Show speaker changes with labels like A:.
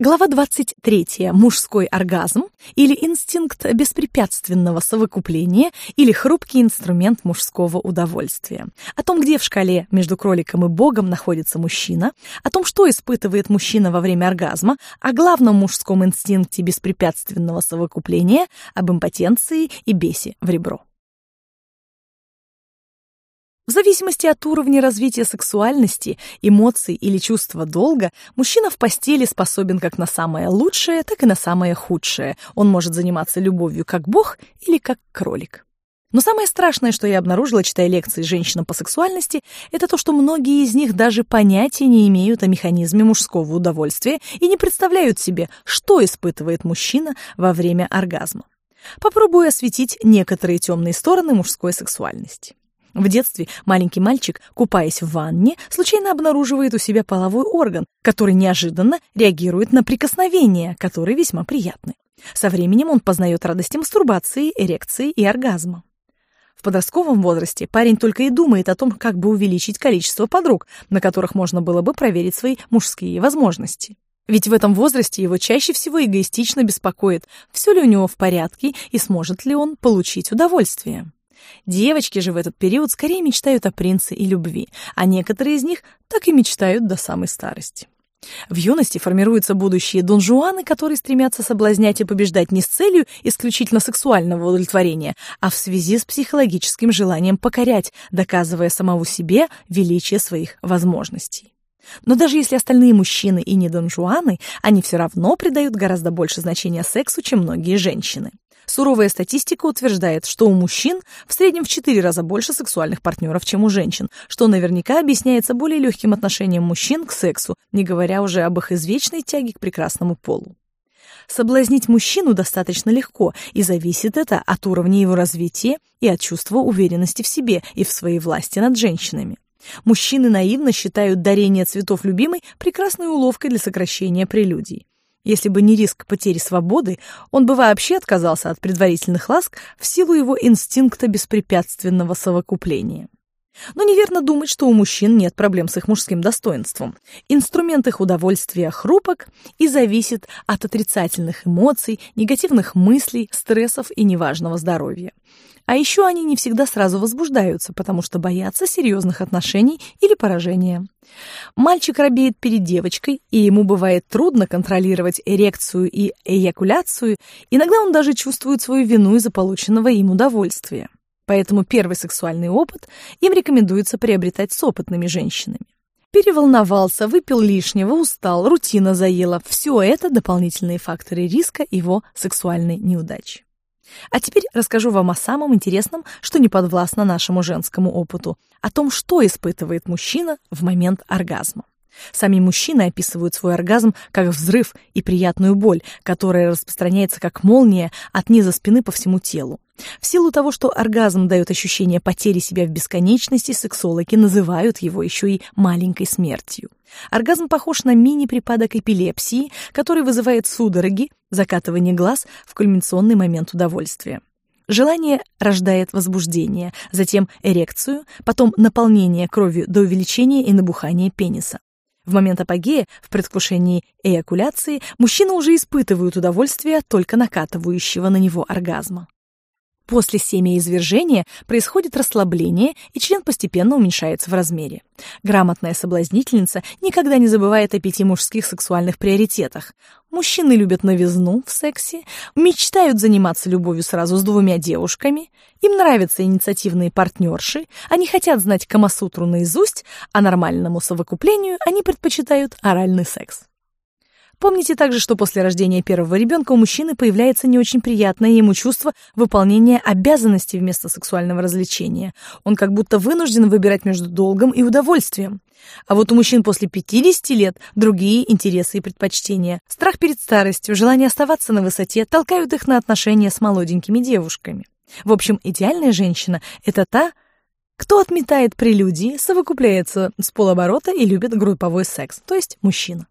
A: Глава 23. Мужской оргазм или инстинкт беспрепятственного совокупления или хрупкий инструмент мужского удовольствия. О том, где в шкале между кроликом и богом находится мужчина, о том, что испытывает мужчина во время оргазма, о главном мужском инстинкте беспрепятственного совокупления, об импотенции и бесе в ребро. В зависимости от уровня развития сексуальности, эмоций или чувства долга, мужчина в постели способен как на самое лучшее, так и на самое худшее. Он может заниматься любовью как бог или как кролик. Но самое страшное, что я обнаружила, читая лекции женщинам по сексуальности, это то, что многие из них даже понятия не имеют о механизме мужского удовольствия и не представляют себе, что испытывает мужчина во время оргазма. Попробую осветить некоторые темные стороны мужской сексуальности. В детстве маленький мальчик, купаясь в ванне, случайно обнаруживает у себя половой орган, который неожиданно реагирует на прикосновения, которые весьма приятны. Со временем он познает радости мастурбации, эрекции и оргазма. В подростковом возрасте парень только и думает о том, как бы увеличить количество подруг, на которых можно было бы проверить свои мужские возможности. Ведь в этом возрасте его чаще всего эгоистично беспокоит, все ли у него в порядке и сможет ли он получить удовольствие. Девочки же в этот период скорее мечтают о принце и любви, а некоторые из них так и мечтают до самой старости. В юности формируются будущие донжуаны, которые стремятся соблазнять и побеждать не с целью исключительно сексуального удовлетворения, а в связи с психологическим желанием покорять, доказывая самому себе величие своих возможностей. Но даже если остальные мужчины и не донжуаны, они все равно придают гораздо больше значения сексу, чем многие женщины. Суровая статистика утверждает, что у мужчин в среднем в 4 раза больше сексуальных партнеров, чем у женщин, что наверняка объясняется более легким отношением мужчин к сексу, не говоря уже об их извечной тяге к прекрасному полу. Соблазнить мужчину достаточно легко, и зависит это от уровня его развития и от чувства уверенности в себе и в своей власти над женщинами. Мужчины наивно считают дарение цветов любимой прекрасной уловкой для сокращения прелюдий. Если бы не риск потери свободы, он бы вообще отказался от предварительных ласк в силу его инстинкта беспрепятственного совокупления. Но неверно думать, что у мужчин нет проблем с их мужским достоинством. Инструмент их удовольствия хрупок и зависит от отрицательных эмоций, негативных мыслей, стрессов и неважного здоровья. А еще они не всегда сразу возбуждаются, потому что боятся серьезных отношений или поражения. Мальчик робеет перед девочкой, и ему бывает трудно контролировать эрекцию и эякуляцию, иногда он даже чувствует свою вину из-за полученного им удовольствия. Поэтому первый сексуальный опыт им рекомендуется приобретать с опытными женщинами. Переволновался, выпил лишнего, устал, рутина заела. Все это дополнительные факторы риска его сексуальной неудачи. А теперь расскажу вам о самом интересном, что не подвластно нашему женскому опыту, о том, что испытывает мужчина в момент оргазма. Сами мужчины описывают свой оргазм как взрыв и приятную боль, которая распространяется как молния от низа спины по всему телу. В силу того, что оргазм дает ощущение потери себя в бесконечности, сексологи называют его еще и маленькой смертью. Оргазм похож на мини-припадок эпилепсии, который вызывает судороги, закатывание глаз в кульминационный момент удовольствия. Желание рождает возбуждение, затем эрекцию, потом наполнение кровью до увеличения и набухания пениса. В момент апогея, в предвкушении эякуляции, мужчина уже испытывает удовольствие только накатывающего на него оргазма. После семяизвержения происходит расслабление, и член постепенно уменьшается в размере. Грамотная соблазнительница никогда не забывает о пяти мужских сексуальных приоритетах. Мужчины любят новизну в сексе, мечтают заниматься любовью сразу с двумя девушками, им нравятся инициативные партнерши, они хотят знать Камасутру наизусть, а нормальному совокуплению они предпочитают оральный секс. Помните также, что после рождения первого ребенка у мужчины появляется не очень приятное ему чувство выполнения обязанностей вместо сексуального развлечения. Он как будто вынужден выбирать между долгом и удовольствием. А вот у мужчин после 50 лет другие интересы и предпочтения. Страх перед старостью, желание оставаться на высоте толкают их на отношения с молоденькими девушками. В общем, идеальная женщина – это та, кто отметает прелюдии, совокупляется с полоборота и любит групповой секс, то есть мужчина.